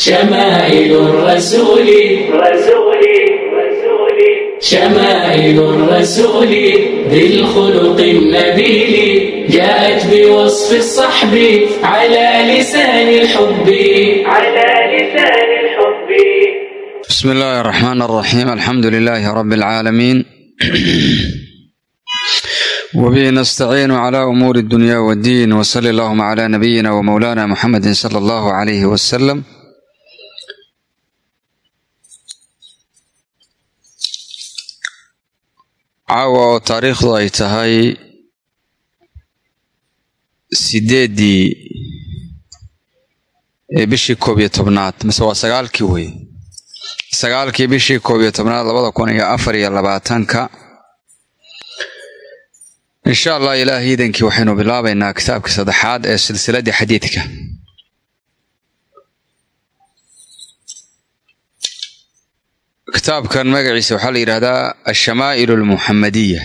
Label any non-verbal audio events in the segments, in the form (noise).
شمائل الرسول رسول رسول شمائل الرسول ذي الخلق النبيل جاءت بوصف الصحب على لسان الحب على لسان الحب بسم الله الرحمن الرحيم الحمد لله رب العالمين وبه نستعين على أمور الدنيا والدين وصلى اللهم على نبينا ومولانا محمد صلى الله عليه وسلم caawa oo taariikhdu ay tahay sideeddii ee bishii koob iyo tobnaad mise waa sagaalkii wey sagaalkii bishii koob iyo tobnaad labada kun iyo afar iyo labaatanka. Insha allah ilaah iidankii waxaynu bilaabaynaa kitaabkii saddexaad ee silsiladii xadiidka kitaabkan magaciisa waxaa la yidhaahdaa alshamaa'il almuxamadiya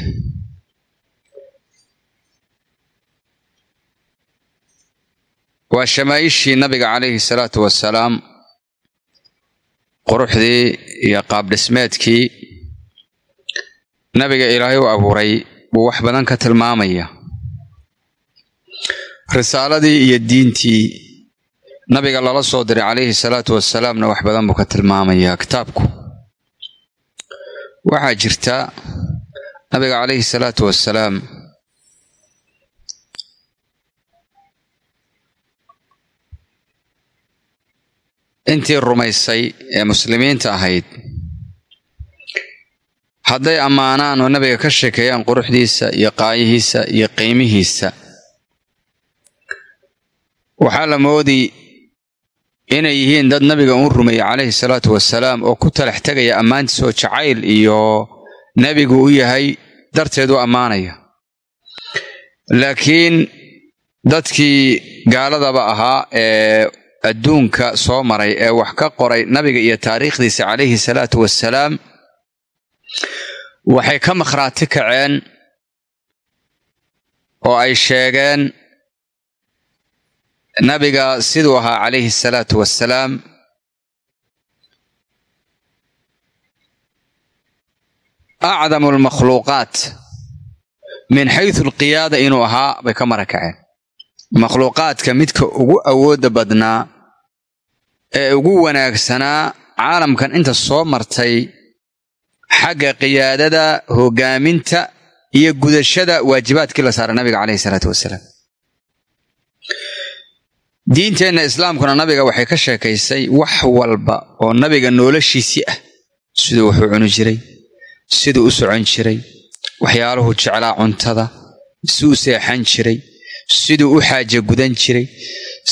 waa shamaa'ishii nabiga calayhi salaatu wasalaam quruxdii iyo qaabdhismeedkii nabiga ilaahay u abuuray buu wax badan ka tilmaamaya. Risaaladii iyo diintii nabiga lala soo diray calayhi salaatu wasalaamna wax badan buu ka tilmaamayaa kitaabku waxaa jirta nabiga calayhi salaatu wasalaam intii rumaysay ee muslimiinta ahayd hadday ammaanaan oo nabiga ka sheekeeyaan quruxdiisa iyo qaayihiisa iyo qiimihiisa waxaa la moodi inay yihiin dad nabiga uu rumeeyey calayhi salaatu wasalaam oo ku talax tegaya ammaantiisa oo jacayl iyo nebigu u yahay darteed u ammaanaya. Laakiin dadkii gaaladaba ahaa ee adduunka soo maray ee wax ka qoray nabiga iyo taariikhdiisa calayhi salaatu wasalaam waxay ka makhraati kaceen oo ay sheegeen nabiga siduu ahaa calayhi salaatu wassalaam. Acdamu almakhluuqaat min xaysu alqiyaada inuu ahaa bay ka mara kaceen makhluuqaadka midka ugu awoodda badnaa ee ugu wanaagsanaa caalamkan inta soo martay xagga qiyaadada hoggaaminta iyo gudashada waajibaadkii la saaray nabiga calayhi salaatu wasalaam diinteenna islaamkuna nabiga waxay ka sheekaysay wax walba oo nabiga noloshiisii ah. Siduu wuxuu cuni jiray siduu u socon jiray waxyaaluhu jeclaa cuntada siduu u seexan jiray siduu u xaaja gudan jiray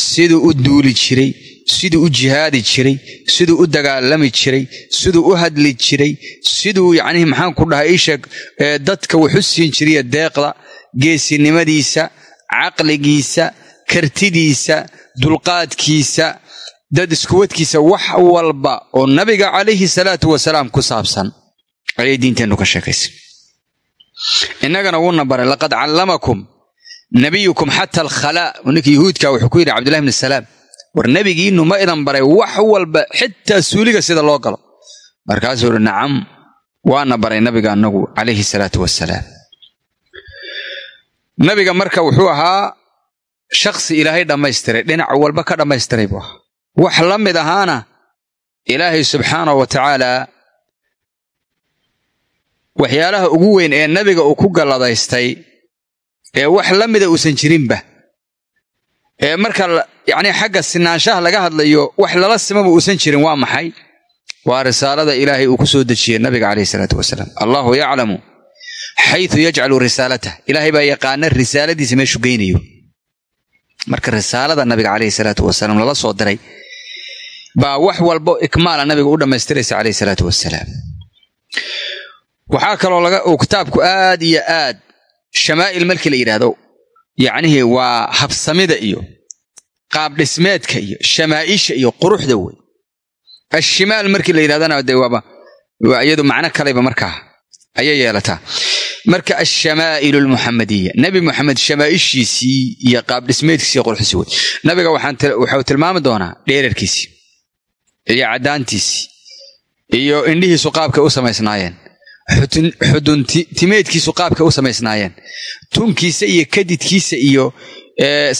siduu u duuli jiray siduu u jihaadi jiray siduu u dagaalami jiray siduu u hadli jiray siduu yacnihii maxaan ku dhahay iisheeg dadka wuxu siin jiriya deeqda geesinimadiisa caqligiisa kartidiisa dulqaadkiisa dad iskuwadkiisa wax walba oo nabiga calayhi salaatu wasalaam ku saabsan ayay diinteennu ka sheekaysay. Innagana wuuna baray laqad callamakum nabiyukum xata alkhalaa. Ninka yuhuudka wuxuu ku yidhi cabdullahi bni salaam war nebigiinnu ma idan baray wax walba xitaa suuliga sida loo galo. Markaasuu uhi nacam waana baray nabiga anagu calayhi salaatu wasalaam. Nabiga marka wuxuu ahaa shakhsi ilaahay dhammaystiray dhinac walba ka dhammaystiray buu. Ahaa wax la mid ahaana ilaahay subxaanahu wa tacaalaa waxyaalaha ugu weyn ee nabiga uu ku galladaystay ee wax la mida uusan jirinba ee marka yacni xagga sinaanshaha laga hadlayo wax lala simaba uusan jirin waa maxay? Waa risaalada ilaahay uu ku soo dejiyey nabiga calayhi salaatu wasalaam. Allahu yaclamu xaytu yajcalu risaalatah ilaahay baa yaqaana risaaladiisa meeshuu geynayo marka risaalada nabiga calayhi salaatu wasalaam lala soo diray baa wax walbo ikmaala nabiga u dhammaystiraysa calayhi salaatu wasalaam. Waxaa kaloo uu kitaabku aad iyo aad shamaa'il markii la yidhaahdo yacnihii waa habsamida iyo qaabdhismeedka iyo shamaa'isha iyo quruxda wey ashimaal markii la yidhahdana dee waaba waa iyadu macno kaleba markaa ayay yeelataa marka alshamaa'ilu almuxamadiya nebi moxamed shamaa'ishiisii iyo qaabdhismeedkiisi iyo quruxdiisi wey nabiga waxuu tilmaami doonaa dheerarkiisii iyo caddaantiisii iyo indhihiisu qaabkay u samaysnaayeen xudun timeedkiisu qaabkay u samaysnaayeen tunkiisa iyo kadidkiisa iyo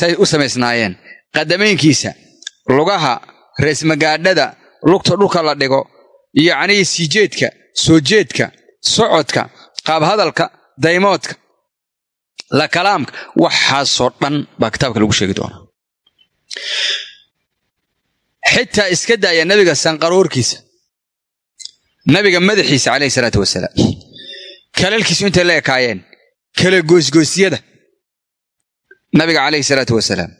say u samaysnaayeen qadameynkiisa lugaha reesmagaadhada lugta dhulka la dhigo yacnii siijeedka soo jeedka socodka qaabhadalka daymoodka la kalaamka waxaasoo dhan baa kitaabka lagu sheegi doonaa. Xitaa iska daaya nabiga sanqaroorkiisa nabiga madaxiisa calayhi salaatu wasalaam. Kalalkiisu intay la ekaayeen kala goosgoosyada nabiga calayhi salaatu wasalaam.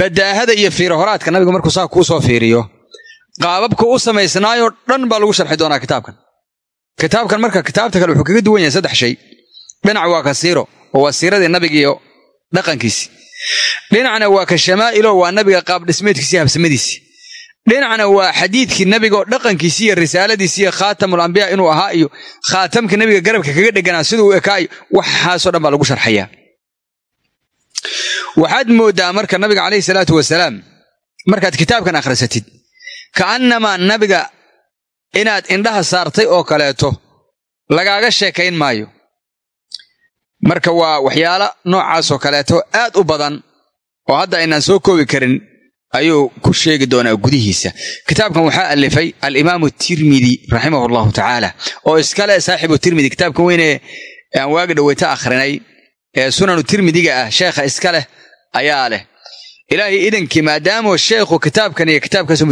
Badaahada iyo fiirahoraadka nabiga markuu saa kuu soo fiiriyo qaababka u samaysnaayoo dhan baa lagu sharxi doonaa kitaabkan kitaabkan marka kitaabta kale wuxuu kaga duwan yahay saddex shay. Dhinac waa ka siiro oo waa siiradii nabigiiyo dhaqankiisi. Dhinacna waa ka shamaa'ilo waa nabiga qaab dhismeedkiisi habsamadiisi dhinacna waa xadiidkii nabigaoo dhaqankiisi iyo risaaladiisi iyo khaatamul ambiyaa inuu ahaa iyo khaatamka nabiga garabka kaga dheganaa siduu u ekaayo waxaasoo dhan baa lagu sharxayaa. Waxaad mooddaa marka nabiga calayhi salaatu wasalaam markaad kitaabkan akhrisatid ka'annamaa nabiga inaad indhaha saartay oo kaleeto lagaaga sheekayn maayo. Marka waa waxyaalo noocaasoo kaleeto aad u badan oo hadda aynaan soo koobi karin ayuu ku sheegi doonaa gudihiisa. Kitaabkan waxaa alifay alimaamu tirmidi raximahu allahu tacaala oo iskale saaxibu tirmidi kitaabkan weyne aan waagi dhoweyta akhrinay ee sunanu tirmidiga ah sheekha iska leh ayaa leh ilaahay idankii maadaamoo sheekhu kitaabkan iyo kitaabkaas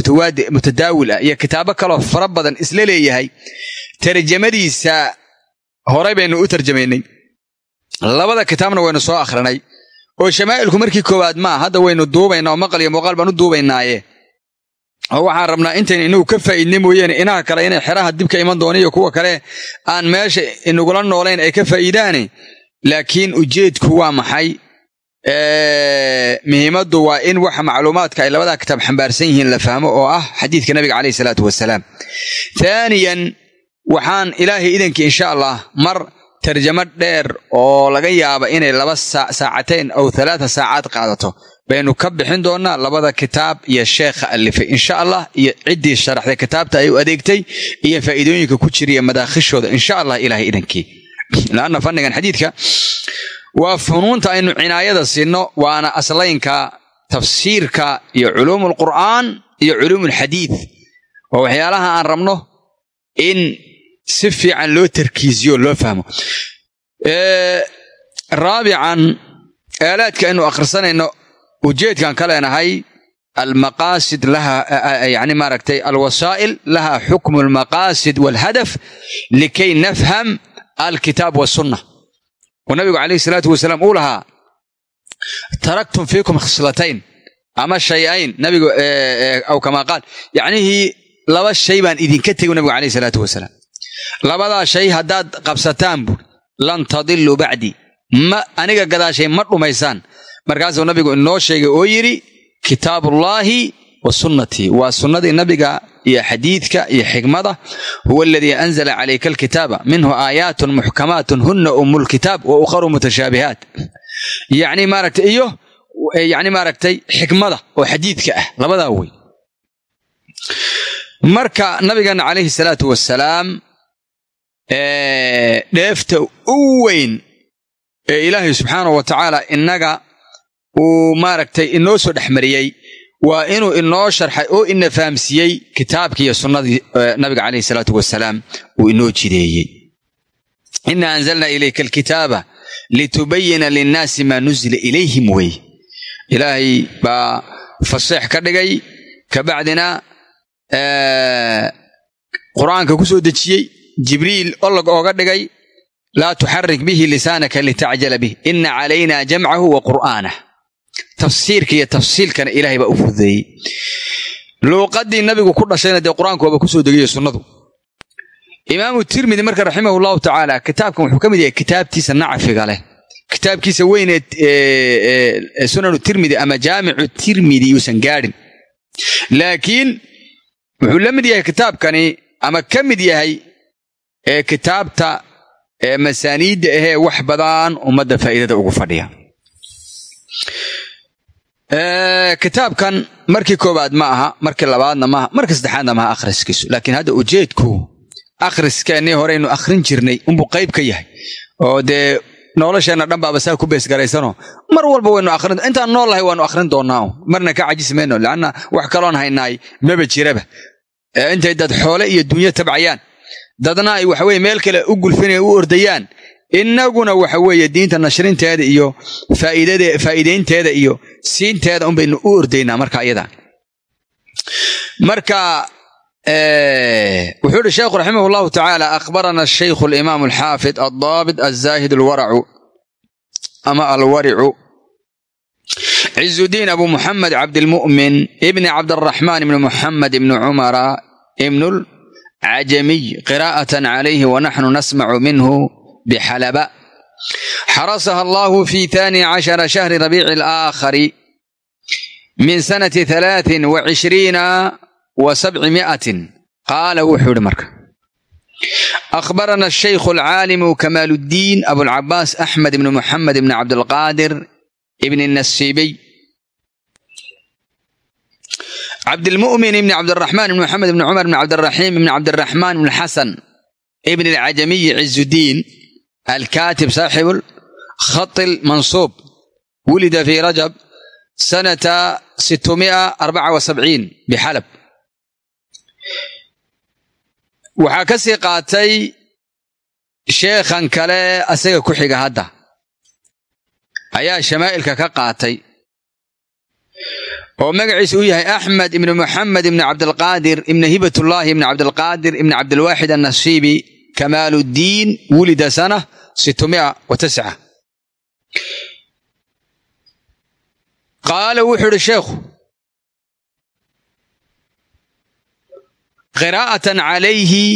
mutadaawil ah iyo kitaabo kaloo fara badan isla leeyahay tarjamadiisa horay baynu u tarjamaynay. Labada kitaabna waynu soo akhrinay. Oo shamaa'ilku markii koowaad maa hadda waynu duubaynaa oo maqal iyo muuqaal baan u duubaynaaye. Oo waxaan rabnaa intaynu inagu ka faa'iidnay mooyeene inaha kale inay xeraha dib ka iman doona iyo kuwa kale aan meesha inagula noolayn ay ka faa'iidaane. Laakiin ujeedku waa maxay muhiimaddu waa in waxa macluumaadka ay labadaa kitaab xambaarsan yihiin la fahmo oo ah xadiidka nabiga caleyhi salaatu wasalaam thaaniyan waxaan ilaahay idankii insha allah mar tarjamo dheer oo laga yaaba inay laba saacateyn aw alaata saacaad qaadato. Baynu ka bixin doonnaa labada kitaab iyo sheekha alifay. Insha allah iyo ciddii sharaxday kitaabta ay u adeegtay iyo faa'iidooyinka ku jiriya madaakhishooda. Insha allah ilaahay idankii. Laanna fannigan xadiidka waa funuunta aynu cinaayada siinno waana aslaynka tafsiirka iyo culuumul qur'aan iyo culuumulxadiid waa waxyaalaha aan rabno in si fiican loo tarkiisiyo loo fahmo. Raabican aalaadka aynu akhrisanayno ujeedkan ka leenahay almaqaasid laha yani maaragtay alwasaa'il laha xukmu almaqaasid waalhadaf likay nafham alkitaab wasunna oo nabigu calayhi salaatu wasalaam uu lahaa taraktum fiikum khislatayn. Ama shayayn nabigu aw kamaa qaal. Yacnihii laba shay baan idinka tegi nabigu calayhi salaatu wasalaam labadaa shay haddaad qabsataan buuri lan tadiluu bacdii ma aniga gadaashay ma dhumaysaan. Markaasuu nabigu inoo sheegay oo yidhi kitaabullaahi wa sunnatii waa sunnadii nabiga iyo xadiidka iyo xikmada huwa aladii anzala calayka alkitaaba minhu aayaatun muxkamaatun hunna ummulkitaab wa ukharu mutashaabihaat yacni maaragtay iyo yacni maaragtay xikmada oo xadiidka ah labadaa wey marka nabigeena calayhi salaatu wasalaam dheefta u weyn ee ilaahay subxaanahu wa tacaala innaga uu maaragtay inoo soo dhexmariyey waa inuu inoo sharxay oo ina fahamsiiyey kitaabkii iyo sunnadii nabiga calayhi salaatu wasalaam uu inoo jideeyey. Ina anzalna ilayka alkitaaba litubayina linnaasi maa nuzila ilayhim wey. Ilaahay baa faseex ka dhigay kabacdina qur'aanka ku soo dejiyey jibriil olog ooga dhigay laa tuxarik bihi lisaanaka litacjala bih ina calayna jamcahu wa qur'aanah tafsiirka iyo tafsiilkana ilaahay baa u fududeeyey. Luuqadii nabigu ku dhashayna dee qur'aanku ku soo degaya sunnadu. Imaamu tirmidi marka raximah llahu tacaala kitaabkan wuxuu ka mid yahay kitaabtiisa nacfiga leh. Kitaabkiisa weynee sunanu tirmidi ama jaamicu tirmidi yuusan gaadhin laakiin wuxuu la mid yahay kitaabkani ama ka mid yahay kitaabta masaaniidda ahee wax badan ummadda faa'iidada ugu fadhiya kitaabkan markii koowaad ma aha markii labaadna maaha markii saddexaadna maaha akhriskiisu. Laakiin hadda ujeedku akhriskeennii horeynu akhrin jirnay unbuu qayb ka yahay. Oo dee nolosheenna dhan baaba saa ku beesgaraysanoo mar walba waynu akhrin intaan nool lahay waanu akhrin doonnaa marna ka cajisi mayno leanna wax kaloon haynaay maba jiraba. Intay dad xoole iyo dunyo tabcayaan. Dadna ay waxaweye meel kale u gulfinaya u ordayaan innaguna waxa weeye diinta nashrinteeda iyo faa'iidaynteeda iyo siinteeda un baynu u ordaynaa marka iyada marka wuxuu ihi sheekhu raximah llahu tacaala akhbarana shaykhu alimaam alxaafid aldaabit alzaahid alwaracu ama alwaricu. Cizudiin abu muxamed cabdilmu'min ibni cabdiraxmaan ibni muxamed ibni cumara ibnu lcajamiy qiraa'atan calayhi wanaxnu nasmacu minhu bxalaba xarasaha allahu fi tani cashara shahri rabiici alaakhari min sanati halaatin wa cishriina wa sabci mi'atin qaala wuxuu ihi marka akhbarana ashaykhu alcaalimu kamaaluddiin abulcabaas axmed ibni muxamed ibni cabdilqaadir ibni nasiibiy cabdilmu'min ibni cabdiraxmaan ibni muxamed ibni cumar ibni cabdiraxiim ibni cabdiraxmaan ibni xasan ibni alcajamiyi cizudiin alkaatib saaxibu khati lmansuub wulida fii rajab sanata bixalab waxaa ka sii qaatay sheekhan kale asaga ku xiga hadda ayaa shamaa'ilka ka qaatay oo magaciisa uu yahay axmed ibni moxamed ibni cabdilqaadir ibni hibatullaahi ibni cabdilqaadir ibni cabdilwaaxid annasiibi kamaaluddiin wulida sana qaala wuxuu idhi sheekhu qiraa'atan calayhi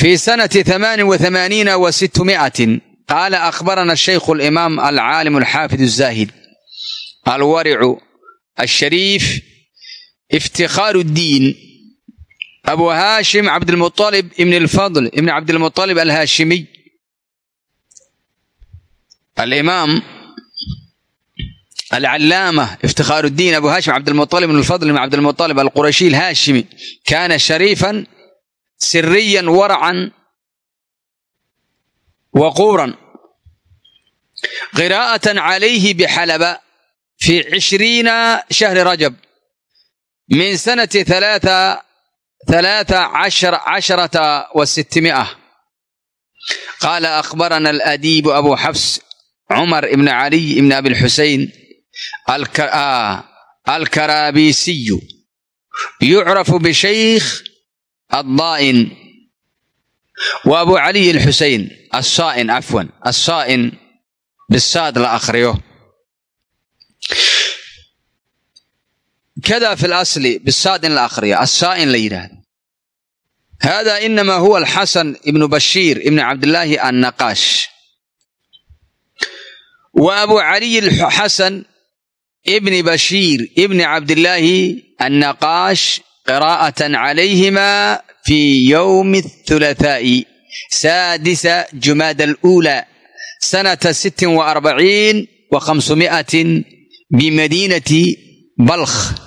fii sanati amaanin waamaaniina wa sitmi'atin qaala akhbarana shaykhu alimaam alcaalim alxaafid azaahid alwaricu alshariif iftikhaaru ddiin abu haashim cabdilmuطalib ibn alfadl ibn cabdilmuطalib alhaashimiy alimaam alcalaama iftikhaaru ddiin abu haashim cabdilmualib bn lfadl bn cabdilmualib alqurashiy alhaashimi kaana shariifan siriyan waracan waquuran qiraa'atan calayhi bixalaba fi cishriina shahri rajab min sanati halaata casharata wa sitimi'a qaala akhbarana aladiibu abu xafs cumar ibn caliy ibn abilxusein alkaraabisiyu yucrafu bishaykh addaa'in wa abu caliy alxusein assaa'in cafwan assaa'in bisaad la akhriyo kada fi lasli bisaad in la akhriyo assaa'in la yidhaahdo hada inama huwa alxasan ibnu bashiir ibn cabdillaahi annaqaash wa abu caliy xasan ibni bashiir ibni cabdillaahi annaqaash qiraa'atan calayhima fi yowmi athulathaa'i saadisa jumaada aluula sanata sittin wa arbaciin wa khamsumi'atin bimadiinati balkh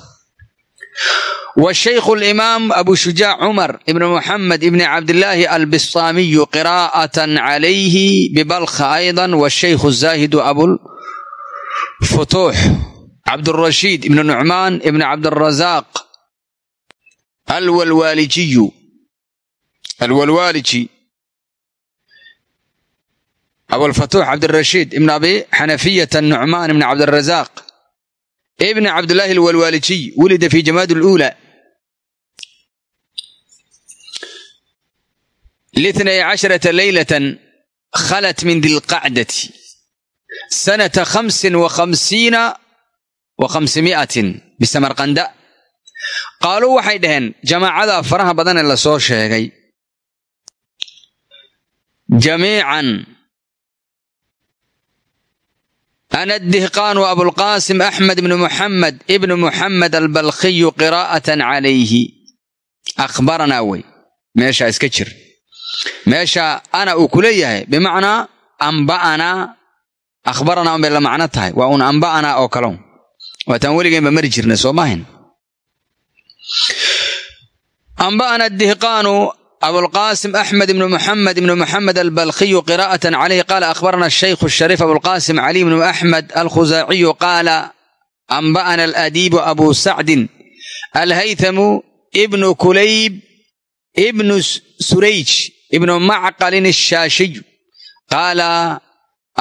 wshaykhu limaam abu shujaac cumar ibn muxamed ibn cabdillaahi albisaamiyu qiraa'atan calayhi bibalkha aydan washaykhu zaahidu abulfutuux cabdurashiid ibn nucmaan ibn cabdirazaaq alwalwaalijiyu alwalwaaliji abulfatuux cabdirashiid ibn abi xanafiyata nucmaan ibn cabdirazaaq ibn cabdilaahi alwalwaalijiy wulida fi jamaad luula linay casharata leylatan khalat min dilqacdati sanata kamsin wa kamsiina wa kamsimiatin bisamarqanda qaaluu waxay dhaheen jamaacada faraha badanee la soo sheegay ana dihqaanu abulqaasim axmed ibnu muxamed ibnu muxamed albalkhiyu qiraa'atan calayhi akhbaranaa wey meeshaa iska jir meesha ana uu ku leeyahay bimacnaa amba'anaa akhbaranaa unbay la macno tahay waa un amba'anaa oo kalow waataan weligeenba mari jirnay soo dihqaanu abulqaasim axmed ibnu muxamed ibnu muxamed albalkhiyu qiraa'atan calayhi qaala akhbarana ashaykhu ashariif abulqaasim cali ibnu axmed alkhusaaciyu qaala anba'ana aladiibu abu sacdin alhaythamu ibnu kulayb ibnu surayj ibnu macqalin ashaashiy qaala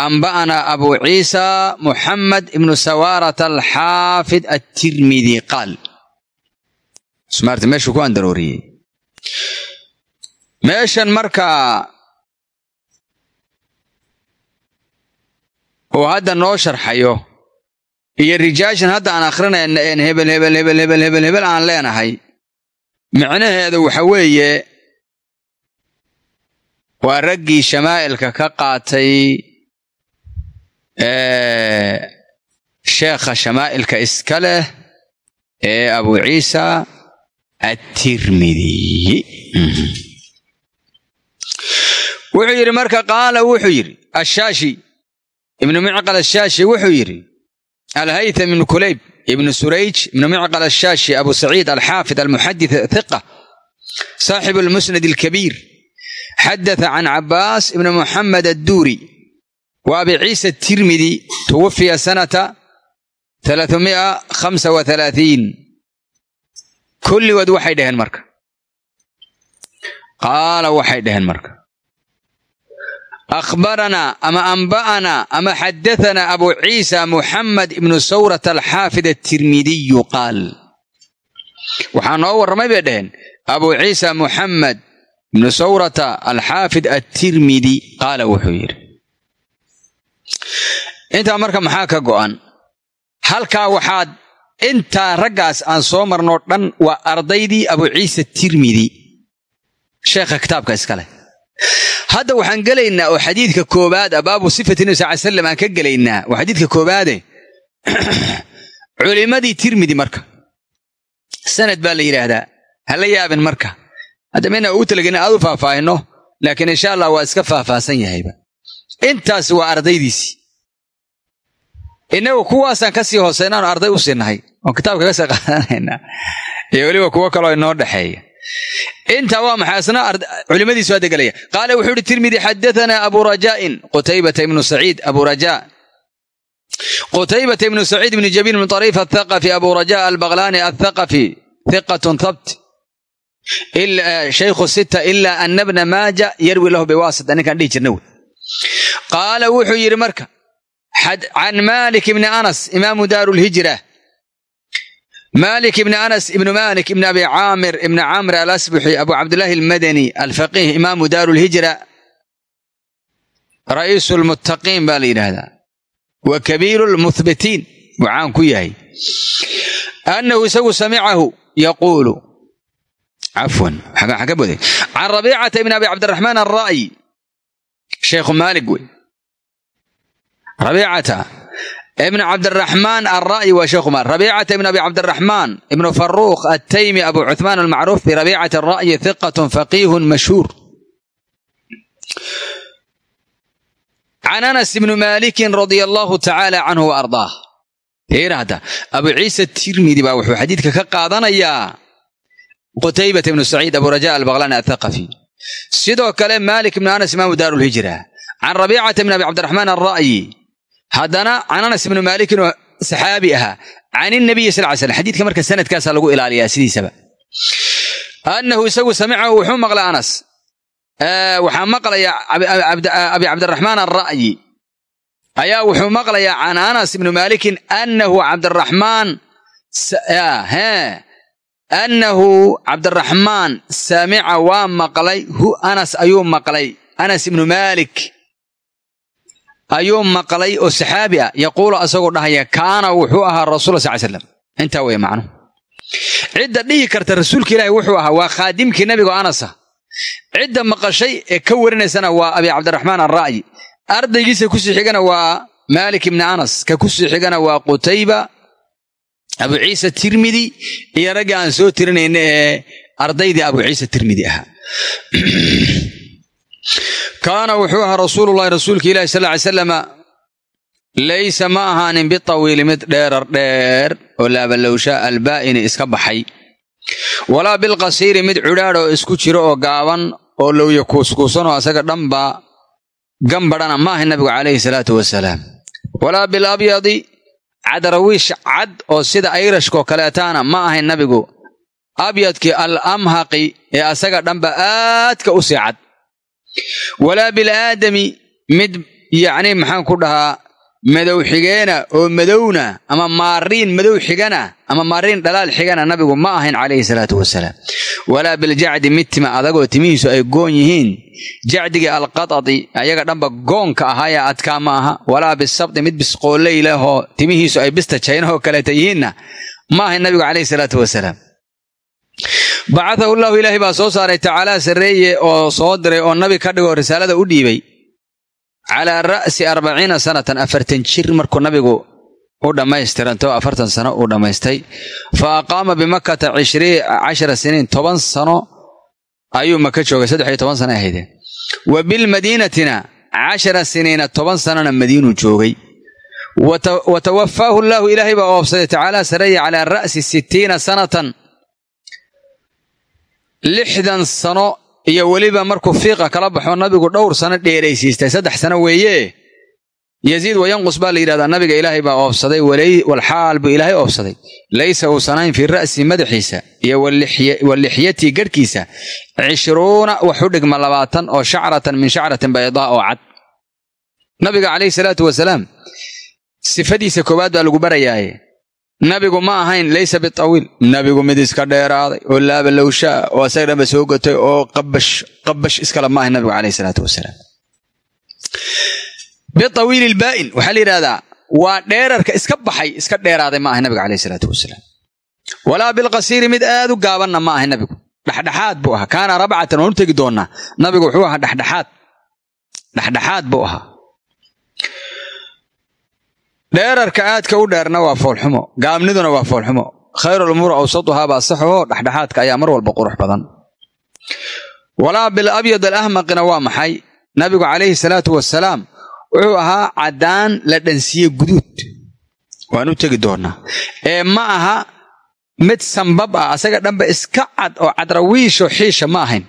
anba'ana abu ciisa muxamed ibnu sawaarata alxaafid attirmidi qaal smaarti meeshuu ku andarooriyey meeshan markaa uu hadda noo sharxayo iyo rijaashan hadda aan akhrinayna een hebel hebel hebel hebel hebel hebel aan leenahay micnaheedu waxa weeye waa raggii shamaa'ilka ka qaatay sheekha shamaa'ilka iska leh ee abu ciisa attirmidiy wuxuu yidhi marka qaala wuxuu yidhi ashaashi ibnu micqal ashaashi wuxuu yidhi alhaytham ibnu kulayb ibnu surayj ibnu micqal ashaashi abu saciid alxaafid almuxadith hiqa saaxibu almusnad alkabiir xadatha can cabaas ibni muxamed adduuri wa abi ciisa atirmidi tuwafiya sanata alaaumia hamsa wa halaahiin kulligood waxay dhaheen marka. Qaala waxay dhaheen marka akhbaranaa ama anba'anaa ama xadatanaa abu ciisa muxamed ibnu sawrata alxaafid atirmidiyu qaal waxaa noo warramay bay dhaheen abu ciisa muxamed ibnu sawrata alxaafid attirmidi qaala wuxuu yidhi intaa marka maxaa ka go'an halkaa waxaad intaa raggaas aan soo marnoo dhan waa ardaydii abu ciisa tirmidi sheekha kitaabka iskale hadda waxaan gelaynaa oo xadiidka koobaad a baabu sifati nabi sal ly slam aan ka gelaynaa waa xadiidka koobaade (clears throat) culimmadii tirmidi marka. Sanad baa la yidhaahdaa ha la yaabin marka. Hadda mayna ugu talagelin aad u faahfaahino laakiin insha allah waa iska faahfaahsan yahayba intaas waa ardaydiisii. Innagu kuwaasaan ka sii hooseynaanu arday u siinahay oon kitaabka ka sii qaadanaynaa. Iyo weliba kuwo kaloo inoo dhexeeya intaa waa maxay asna culimadiisu waa degelaya qaala wuxuu uhi tirmidi xadatanaa abu rajaa'in qutaybata ibnu saciid. Abu rajaa. Qutaybata ibnu saciid ibni jabiil ibnu طariif athaqafi abu rajaa albaqlaani athaqafi hiqatun thabt. Shaykhu sita ilaa ana bna maaja yarwi lahu biwaasita ninkaan dhihi jirna wey. Qaala wuxuu yidhi marka can malik ibni anas imaamu daaru lhijra malik ibni anas ibnu malik ibni abi caamir ibni camr alasbuxi abu cabdillaahi almadani alfaqiih imaamu daaru lhijra ra'iisu lmuttaqiin baa la yidhaahdaa. Wa kabiiru lmuhbitiin buu caan ku yahay. Annahu isagu samicahu yaquulu. Cafwan waxaan ka boday. Can rabiicata ibni abi cabdiraxmaan alra'yi sheekhu maalik wey. Rabiicata ibn cabdiraxmaan alra'yi waa sheekhu maalik rabiicata ibn abi cabdiraxmaan ibnu faruuq attaymi abu cuhmaan almacruuf birabiicati alra'yi hiqatun faqiihun mashhuur can anas ibni maalikin radia allahu tacaala canhu wa ardaah. Fiirahda abu ciisa tirmidi baa wuxuu xadiidka ka qaadanayaa qutaybata ibnu saciid abu raja albaqlani athaqafi sidoo kale maalik ibnu anas imaamu daaru lhijra can rabiicata ibn abi cabdiraxmaan alra'yi haddana can anas ibnu maalikin oo saxaabi ahaa can inabiyi sal ly slam xadiidka marka sanadkaasaa lagu ilaaliyaa sidiisaba. Annahu isagu samicahu wuxuu maqlay anas. Waxaa maqlaya abi cabdiraxmaan alra'yi ayaa wuxuu maqlayaa can anas ibnu maalikin annahu cabdiraxmaan annahu cabdiraxmaan samica waa maqlay. Hu anas ayuu maqlay? Anas ibnu maalik ayuu maqlay oo saxaabi ah yaquulu asagoo dhahaya kaana wuxuu ahaa rasuula sal slam intaa wey macnuhu cidda dhihi karta rasuulka ilaahi wuxuu ahaa waa khaadimkii nabigo anasa cidda maqashay ee ka warinaysana waa abi cabdiraxmaan alra'yi ardaygiisa ku sii xigana waa maalik ibni anas ka ku sii xigana waa qutayba abu ciisa tirmidi iyo raggii aan soo tirinayna ee ardaydii abu ciisa tirmidi ahaa (clears throat) kaana wuxuu ahaa rasuululahi rasuulka ilahi sal ly salama laysa ma ahaanin bitawiili mid dheerar dheer oo laabalowshaa albaa'ini iska baxay. Walaa bilqasiiri mid cudhaadh oo isku jiro oo gaaban oo lowya kuuskuusanoo asaga dhanba gambadhana ma ahayn nabigu calayhi salaatu wasalaam. Walaa bilabyadi cadarawiish cad oo sida ayrashkaoo kaleetaana ma ahayn nabigu. Abyadkii al amhaqi ee asaga dhanba aadka u sii cad walaa bilaadami mid yacni maxaan ku dhahaa madow xigeena oo madowna ama maariin madow xigana ama maariin dhalaal xigana nabigu ma ahayn calayhi salaatu wasalaam. Walaa biljacdi mid tima adagoo timihiisu ay goon yihiin jacdigii alqatadi ayaga dhanba goonka ahaaya adkaa ma aha. Walaa bisabdi mid bisqooleylahoo timihiisu ay bista jaynahoo kaleeta yihiinna ma ahayn nabigu calayhi salaatu wasalaam bacathahu llahu ilaahay baa soo saaray tacaalaa sarreeye oo soo diray oo nabi ka dhigoo risaalada u dhiibay calaa ra'si arbaciina sanatan afartan jir markuu nabigu u dhammaystiranto afartan sano uu dhammaystay. Fa aqaama bimakkata cashara siniin toban sano ayuu maka joogay. Saddex iyo toban sano ahaydeen. Wa bilmadiinatina cashara siniina toban sanona madiinuu joogay. Wa tawafaahu llaahu ilaahay baa oobsaday tacaalaa sarreeye calaa ra'si sittiina sanatan lixdan sano iyo weliba markuu fiiqa kala baxo nabigu dhowr sano dheeraysiistay. Saddex sano weeye. Yaziid wayanqus baa la yidhahdaa nabiga ilaahay baa oobsaday walxaal buu ilaahay oobsaday laysa uusan ahayn fii ra'si madaxiisa iyo walixyatii garhkiisa cishruuna wax u dhigma labaatan oo shacratan min shacratin baydaa oo cad. Nabiga calayhi salaatu wasalaam sifadiisa koowaad baa lagu barayaaye nabigu ma ahayn laysa bitawiil nabigu mid iska dheeraaday oo laabalowshaa oo asaga dhanba soo gotay oo qabash qabash iskale ma ahayn nabigu calayhi salaatu wasalaam. Bitawiili ilbaa'in waxaa la yidhahdaa waa dheerarka iska baxay iska dheeraaday ma ahay nabiga calayhi salaatu wasalaam. Walaa bilqasiiri mid aad u gaabanna ma ahay nabigu. Dhexdhexaad buu ahaa. Kaana rabcatan waan u tegi doonnaa. Nabigu wuxuu ahaa dhexdhexaad. Dhexdhexaad buu ahaa dheerarka aadka u dheerna waa foolxumo. Gaabniduna waa foolxumo. Khayrul umuur awsatuhaa baa saxoo dhexdhexaadka ayaa mar walba qurux badan. Walaa bil abyad alahmaqina waa maxay? Nabigu calayhi salaatu wasalaam wuxuu ahaa caddaan la dhansiye guduud. Waan u tegi doonnaa ee ma aha mid sambab ah asaga dhanba iska cad oo cadrawiisho xiisha ma ahayn.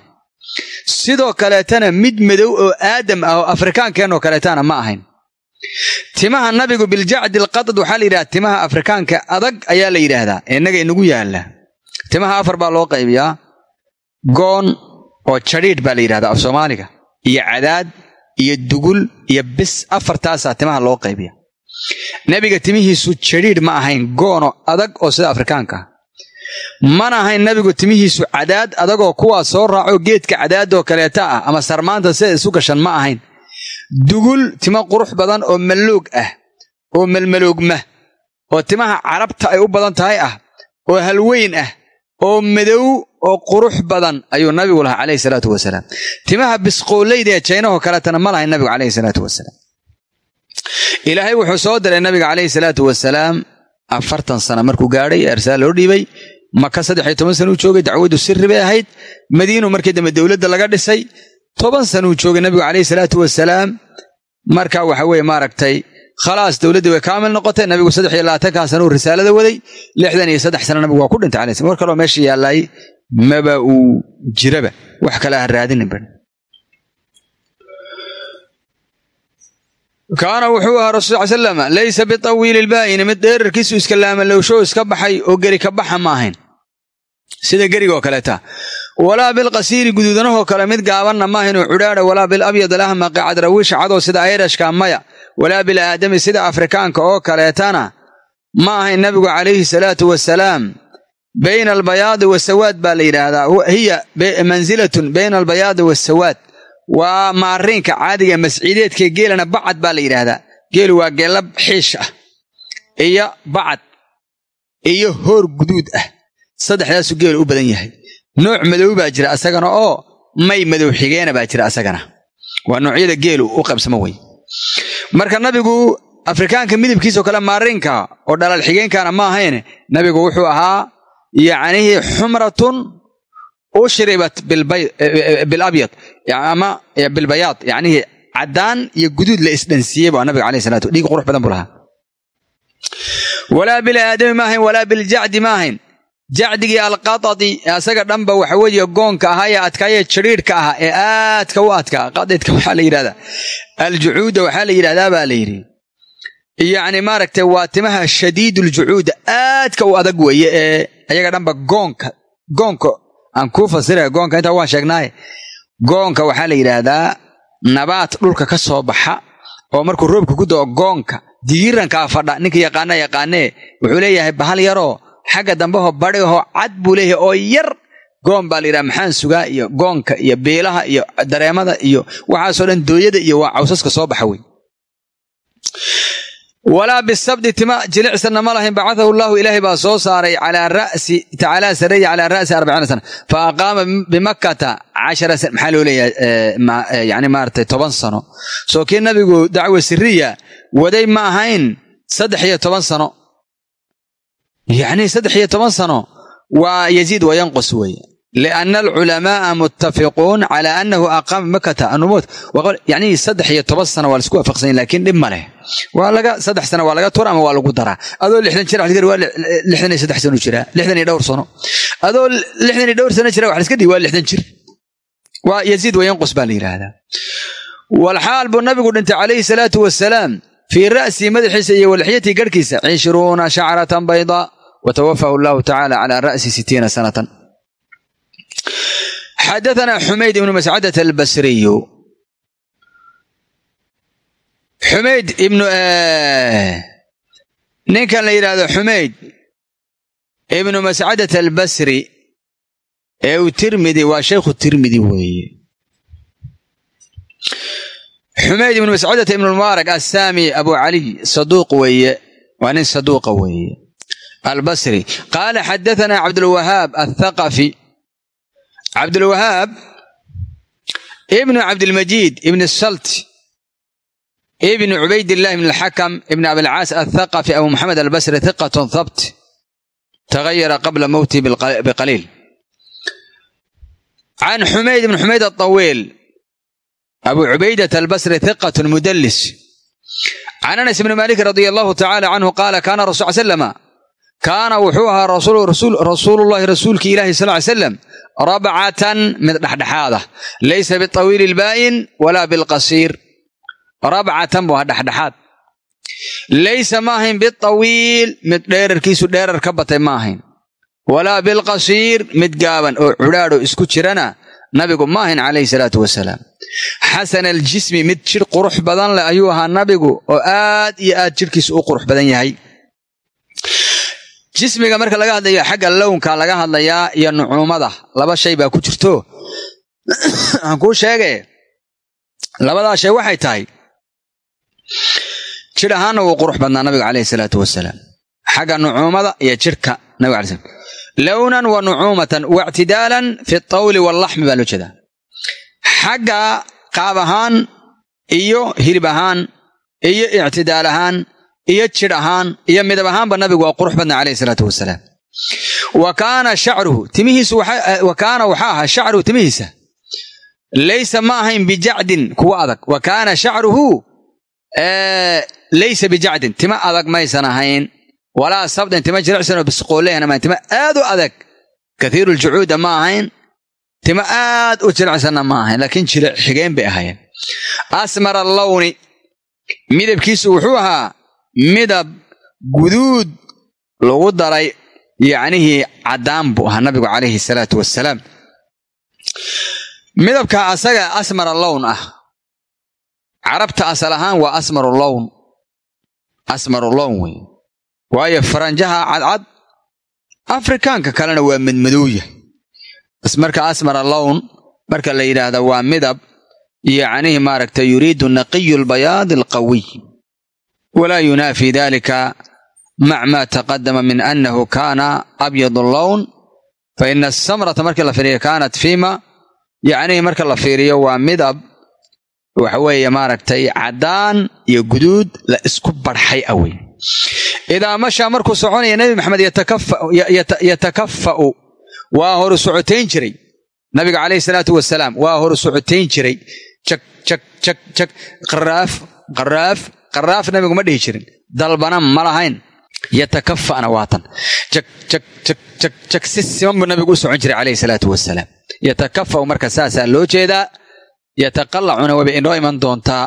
Sidoo kaleetana mid madow oo aadam ah oo afrikaankeenoo kaleetana ma ahayn timaha nabigu biljacdi alqadad waxaa la yidhahda timaha afrikaanka adag ayaa la yidhaahdaa innaga inagu yaalla. Timaha afar baa loo qaybiyaa goon oo jadhiidh baa la yidhahdaa af soomaaliga iyo cadaad iyo dugul iyo bis afartaasaa timaha loo qaybiya nebiga timihiisu jadhiidh ma ahayn goono adag oo sida afrikaanka ah. Mana ahayn nabigu timihiisu cadaad adagoo kuwaas soo raaco geedka cadaadoo kaleeta ah ama sarmaanta sida isu gashan ma ahayn dugul timo qurux badan oo malloog ah oo melmaloogma oo timaha carabta ay u badan tahay ah oo halweyn ah oo madow oo qurux badan ayuu nabigu lahaa calayhi salaatu wasalaam. Timaha bisqooleyda ee jaynahoo kaletana ma lahayn nabigu calayhi salaatu wasalaam. Ilaahay wuxuu soo diray nabiga calayhi salaatu wasalaam afartan sana markuu gaadhay ee arsaal loo dhiibay maka saddex iyo toban sana uu joogay dacwadu sirri bay ahayd madiinu markii dambe dowladda laga dhisay toban sana uu joogay nabigu calayhi salaatu wasalaam. Marka waxa weeye maaragtay khalaas dowladdii way kaamil noqotay. Nabigu saddex iyo labaatankaa sana uu risaalada waday. Lixdan iyo saddex sana nabigu waa ku dhintay salam war kaloo meesha yaallay maba uu jiraba. Wax kale ha raadinin ban kaana wuxuu ahaa rasul sal slam laysa bitawiili ilbaa'ini mid dheerarkiisu iska laamalowsho iska baxay oo geri ka baxa ma ahayn sida gerigaoo kaleeta walaa bilqasiiri guduudanahoo kale mid gaabanna maahaynoo cudhaadha. Walaa bilabyad alahmaqi cadrawiisha cadow sida ayrashka maya. Walaa bilaadami sida afrikaanka oo kaleetana ma ahayn nabigu calayhi salaatu wasalaam bayna albayaadi wasawaad baa la yidhaahdaa. Hiya mansilatun bayna albayaadi wasawaad waa maariinka caadiga masciideedkae geelana bacad baa la yidhaahdaa. Geelu waa geella xiish ah iyo bacad iyo hoor guduud ah. Saddexdaasuu geelu u badan yahay nooc madow baa jira asagana oo may madow xigeena baa jira asagana. Waa noocyada geelu u qaybsamo wey. Marka nabigu afrikaanka midabkiisao kale maariinka oo dhalaal xigeenkaana ma ahayn nabigu wuxuu ahaa yacnihii xumratun ushribat bilabyad ama bilbayaad yacnihii caddaan iyo guduud la isdhansiiyey baa nabiga alayh salatu dhiig qurux badan buu lahaa. Walaa bilaadami ma ahayn walaa biljacdi ma ahayn jacdigii alqadadi asaga dhanba waxa weeye goonka ahaa ee adkaayee jiriirhka ahaa ee aadka u adkaa qadidka waxaa la yidhahdaa aljucuuda waxaa la yidhahdaa baa la yidhi. Yacni maaragtay waa timaha shadiiduljucuuda aadka u adag weeye ee ayaga dhanba goonka goonka aan kuu fasiraya goonka intaa waan sheegnaaye. Goonka waxaa la yidhaahdaa nabaad dhulka ka soo baxa oo markuu roobka ku dao goonka digirankaa fadha ninka yaqaana yaqaanee wuxuu leeyahay bahal yaroo xagga dambeho badhiho cad buu leeyahay oo yar. Goon baa la yidhaha maxaan sugaa? iyo goonka iyo biilaha iyo dareemada iyo waxaasoo dhan dooyada iyo waa cawsaska soo baxa wey walaa bisabdi tima jilicsanna ma lahayn bacaahu llahu ilaahay baa soo saaray calaa ra'si tacaalaa sareeya calaa ra'si arbaciina sana. Fa aqaama bimakkata cashara sana maxaa loo leeyahay yani maaratay toban sano. Soo nabigu dacwa siriya waday ma ahayn saddex iyo toban sano yacni saddex iyo toban sano waa yaziid wa yanqus weeye lianna alculamaaa muttafiquun cala annahu aqaama makata anubuut yani saddex iyo toban sano waa la isku waafaqsanya lakiin dhib ma waa laga saddex sano waa laga tuura ama waa lagu daraa adoo lixdan jir waa lixdan iyo saddex sano jiraa lixdan iyo dhowr sano adoo lixdan iyo dhowr sano jira wax laska dhigi waa lixdan jir waa yaziid wa yanqus baa la yidhaahdaa walxaal buu nabigu dhintay calayhi salaatu wasalaam fii ra'sii madaxiisa iyo walxiyatii garhkiisa cishruuna shacratan baydaa watawafahu allahu tacala cala ra'si sitiina sanatan xadaana xumayd ibnu mascadat albasriyu xumayd ibnu ninkan la yidhaahdo xumayd ibnu mascadat albasri ee uu tirmidi waa shaykhu tirmidi weeye xumayd ibnu mascuudata ibnu lmubaarak assaami abu caliy saduuq weeye waa nin saduuqa weeye albasri. Qaala xadaanaa cabdulwahaab athaqafi cabdulwahaab ibnu cabdilmajiid ibn salt ibn cubaydillahi ibn alxakam ibn abilcaas athaqafi abu maxamed albasri hiqatun thabt. Tagayara qabla mowtihi biqaliil can xumayd ibn xumayd atawiil abu cubaydat albasri hiqatun mudallis. Can anas ibni maalik radia allahu tacala canhu qaala kaana rasul l slama kaana wuxuu ahaa rasuulullahi rasuulkii ilahi sal ly slam rabcatan mid dhexdhexaada laysa bitawiili ilbaa'in walaa bilqasiir. Rabcatan buu ahaa dhexdhexaad. Laysa ma bitawiil mid dheerarkiisu dheerar ka batay ma walaa bilqasiir mid gaaban oo cudhaadho isku jirana nabigu ma ahayn calayhi salaatu wasalaam. Xasan aljismi mid jidh qurux badan leh ayuu ahaa nabigu oo aad iyo aad jidhkiisu u qurux badan yahay jismiga marka laga hadlayo xagga lownka laga hadlayaa iyo nucuumada laba shay baa ku jirto. (coughs) Aan kuu sheege labadaa shay waxay tahay jidh ahaanna wuu qurux badnaa nabiga caleyhi salaatu wasalaam. Xagga nucuumada iyo jidhka nabiga alay slam lownan wa nucuumatan waictidaalan fi tawli wallaxmi baa loo jeedaa. Xagga qaab ahaan iyo hilib ahaan iyo ictidaal ahaan iyo jidh ahaan iyo midab ahaanba nabigu waa qurux badna caleyhi salaatu wasalaam. Wa kaana shacruhu timihiisu wa kaana waxaa ahaa shacruhu timihiisa. Laysa ma ahayn bijacdin kuwa adag. Wa kaana shacruhu laysa bijacdin. Tima adag maysan ahayn. Walaa sabdin tima jilicsanoo bisqoolehna maahayn tima aad u adag kathiiru ljucuuda ma ahayn. Tima aad u jilicsanna ma ahayn laakiin jilic xigeen bay ahaayeen. Asmar allawni midabkiisu wuxuu ahaa midab guduud lagu daray yacnihii caddaan buu ahaa nabigu calayhi salaatu wasalaam midabka asaga asmara lown ah carabta asal ahaan waa asmaru lown asmaru lown wey waayo faranjaha cadcad afrikaanka kalena waa madmadowya bas marka asmara lown marka la yidhaahda waa midab yacnihi maaragta yuriidu naqiyu lbayaadi alqawiy walaa yunaafi dalika mac ma taqadama min annahu kaana abyad lown fa ina asamrata markii la fiiriyo kaanat fiima yacnihii marka la fiiriyo waa midab waxa weeye maaragtay caddaan iyo guduud la isku barxay awey idaa mashaa markuu soconaya nebi maxamed yatakafa'u waa horu socotayn jiray nabiga calayhi salaatu wasalaam waa horu socotayn jiray qaraaf qaraaf nabigu ma dhihi jirin. Dalbana ma lahayn. Yatakafa'na waatan jag jag jag jag jag si siman buu nabigu u socon jiray calayhi salaatu wasalaam yatakafa'u marka saasaa loo jeedaa. Yataqallacuna waba inoo iman doontaa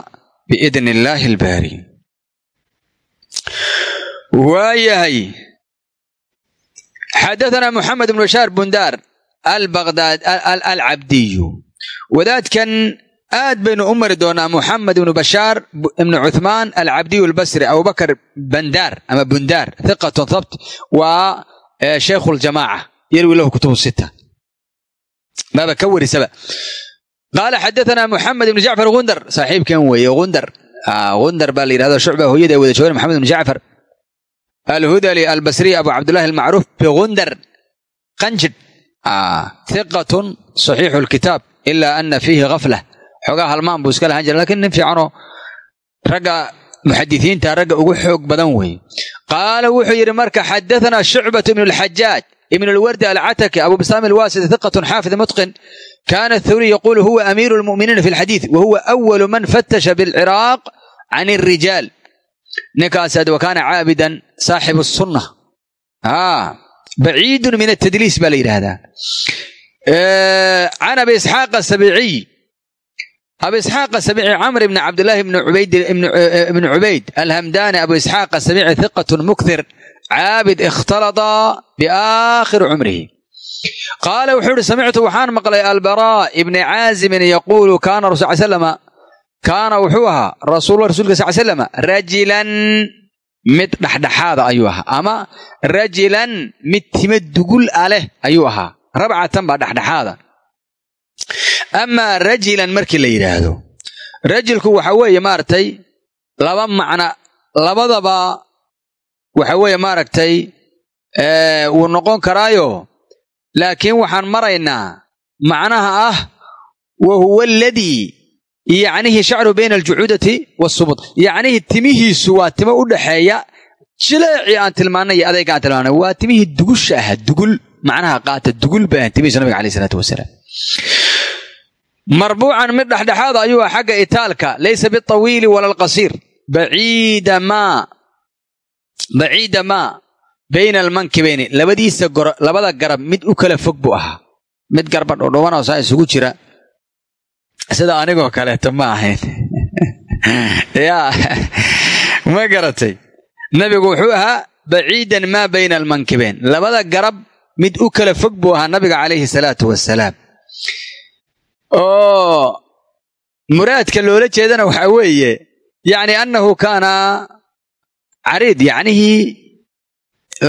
biidni illaahi albaari. Waayahay. Xadaثna moxamed ibn bashaar bundaar albaqdaad alcabdiyu wadaadkan aad baynu u mari doonaa moxamed ibnu bashaar ibnu cuthmaan alcabdiyu albasri abubakar bandaar ama bundaar hiqatun thabt waa shaykhu ljamaaca yarwi lahu kutubu sita baaba ka warisaba qaala xadaثna moxamed ibnu jacfar gundar saaxiibkan weeye gundar. Gundar baa la yidhahdo shucba hooyada wada joogan maxamed ibnu jacfar. Alhudali albasriy abu cabdillahi almacruuf bigundar qanjid. Hiqatun saxiixu lkitaab ila ana fiihi gaflah xoogaa halmaan buu iska lahaan jira lakiin nin fiicanoo ragga muxadisiinta ragga ugu xoog badan weeye. Qaala wuxuu yidhi marka xadaanaa shucbatu ibnu alxajaaj ibn alwardi alcataki abu bisaam ilwaasiti hiqatun xaafid mutqin kaana athuriy yaquulu huwa amiiru lmu'miniina fi alxadiid wa awalu man fatasha bilciraaq can alrijaal ninkaas ad wakaana caabidan saaxibu sunna ah, baciidun min altadliis baa la yidhaahdaa. Can abi isxaaq asabiiciy abi isxaaq asabiici camr ibni cabdillaahi ibni cubayd alhamdani abu isxaaq asabiici hiqatun mukthir caabid ikhtalada biaakhiri cumrihi qaala wuxuu ihi samictu waxaan maqlay albaraa ibni caazimin yaquulu kaana rasul l slama kaana wuxuu ahaa rasuulula rasulka sal slama rajilan mid dhexdhexaada ayuu ahaa ama rajilan mid timo dugul a leh ayuu ahaa rabcatan baa dhexdhexaada amaa rajilan markii la yidhaahdo rajilku waxa weeye maaragtay laba macna labadaba waxa weeye maaragtay wuu noqon karaayo. Laakiin waxaan maraynaa macnaha ah wa huwa aladii yacnihii shacru bayna aljucuudati waasubud yacnihii timihiisu waa timo u dhaxeeya jileecii aan tilmaanay iyo adayga aan tilmaanay. Waa timihii dugusha ahaa dugul macnaha qaata dugul bay ahan timihiisu nabiga alayh isalaatu wasalaam marbuucan mid dhexdhexaada ayuu ah xagga itaalka. Laysa biawiili wala alqasiir. Baciida maa bayna almankibayni labadiisa labada garab mid u kala fog buu ahaa. Mid garba dhodhobanoo saa isugu jira. Sida anigoo kaleeto ma ahayn. (laughs) Yaa (laughs) ma garatay. Nabigu wuxuu ahaa baciidan maa bayna almankibayn labada garab mid u kala fog buu ahaa nabiga calayhi salaatu wasalaam oo. Muraadka loola jeedana waxaa weeye yacni annahu kaana cariid yacnihii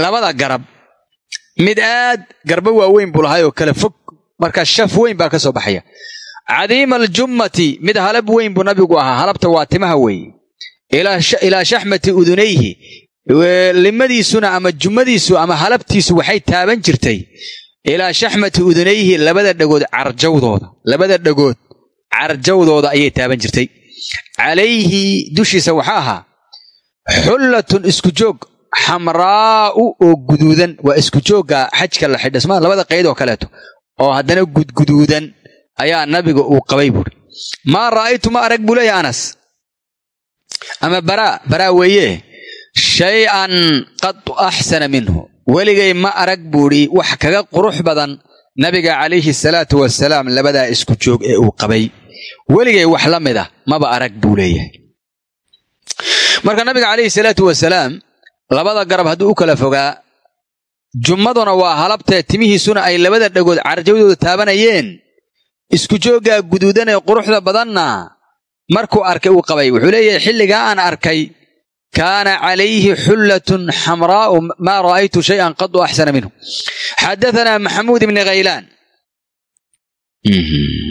labada garab. Mid aad garbo waaweyn buu lahay oo kala fog markaa shaf weyn baa ka soo baxaya. Cadiima aljummati mid halab weyn buu nabigu ahaa halabta waa timaha weeye. Ilaa shaxmati udunayhi. Limadiisuna ama jummadiisu ama halabtiisu waxay taaban jirtay ilaa shaxmati udunayhi labada dhagood carjawdooda. Labada dhagood carjawdooda ayay taaban jirtay. Calayhi dushiisa waxaa ahaa xullatun isku joog xamraa'u oo guduudan. Waa isku joogga xajka la xidha sma labada qayd oo kaleeto oo haddana gudguduudan ayaa nabiga uu qabay buuri maa ra'aytu ma arag buu leeyahay anas. Ama baraa baraa weeye shay-an qad axsana minhu weligay ma arag buudhi wax kaga qurux badan nabiga calayhi salaatu wasalaam labadaa isku joog ee uu qabay. Weligay wax la mid ah maba arag buu leeyahay. Marka nabiga calayhi salaatu wasalaam labada garab hadduu u kala fogaa jummaduna waa halabtee timihiisuna ay labada dhagood carjawadooda taabanayeen. Isku jooggaa guduudan ee quruxda badanna markuu arkay uu qabay. Wuxuu leeyahay xilligaa aan arkay kaana calayhi xullatun xamraa'u maa ra'aytu shayan qadu axsana minhu xadaanaa maxamuud ibni khaylaan